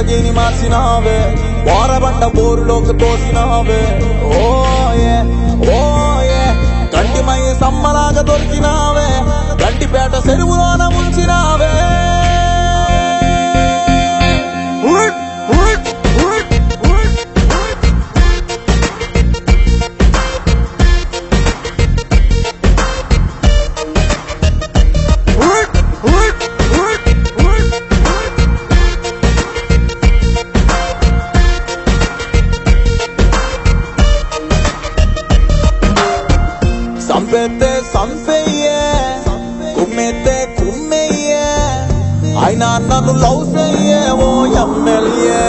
జిందగీని మార్చినావే వారబండ బోరులోకి తోసినావే. ఓయే ఓయే కంటిమయ్యి సమ్మలాగా దొరికినావే. కంటిపేట సెరువులో kumete sanfeye kumete kumeye ayna nanu lauseye o yammelye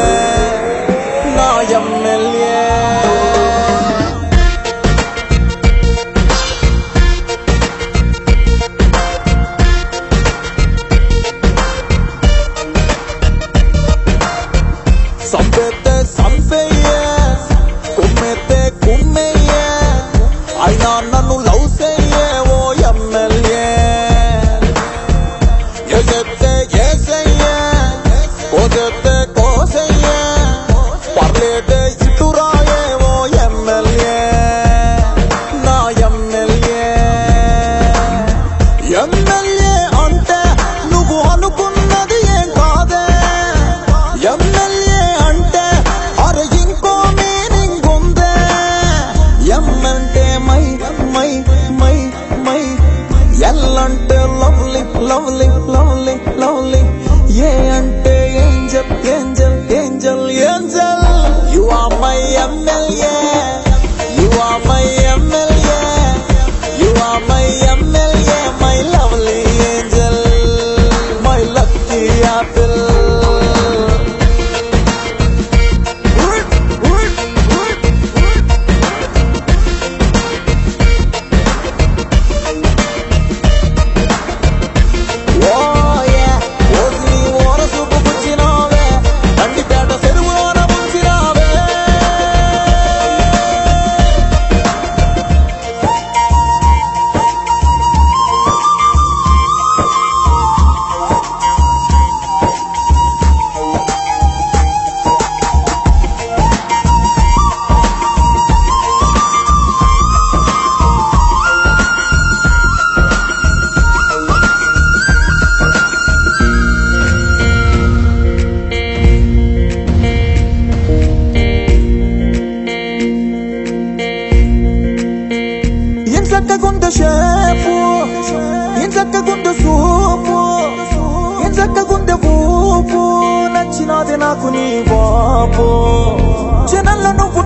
feel Inzaka kundo shefu Inzaka kundo supu. Inzaka kundo vupu. Nanchi nade naku ni vopu Chenala nuku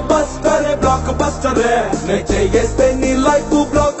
blockbuster blockbuster నే చేస్తే నీ life black